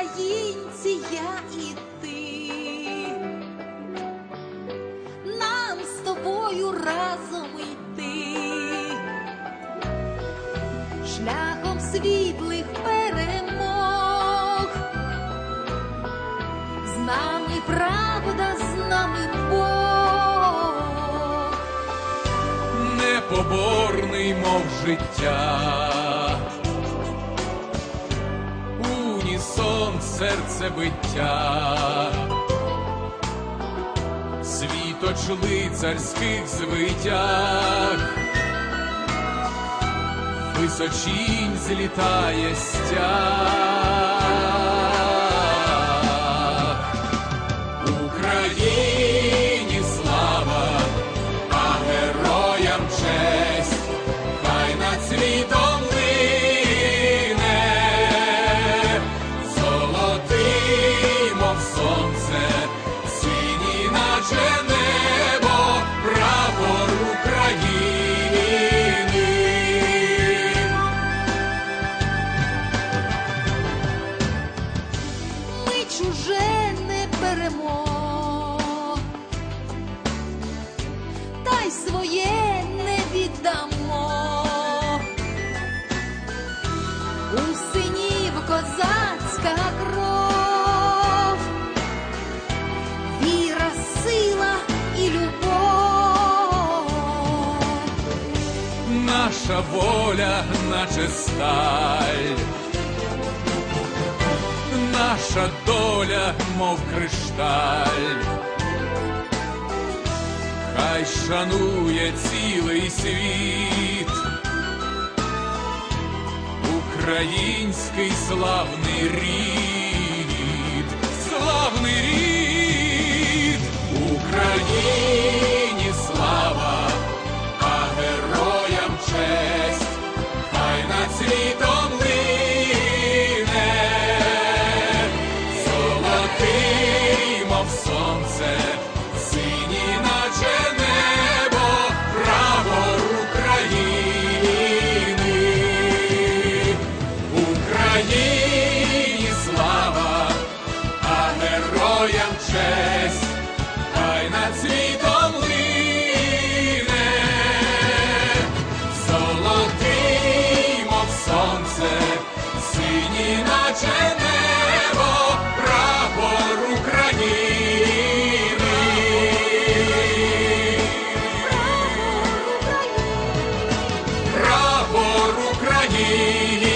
українці, я і ти. Нам з тобою разом йти, шляхом світлих перемог. З нами правда, з нами Бог. непоборний, мов життя, унісон серцебиття, світоч лицарських звитяг, височінь злітає стяг. Україні слава, а героям честь, чуже не беремо, та й своє не віддамо. У синів козацька кров, віра, сила і любов. Наша воля, наче сталь, наша доля, мов кришталь, хай шанує цілий світ, український славний рід, людям честь, хай над світом лине, золотий, мов сонце, сині наче небо, прапор України. Прапор України. Прапор України.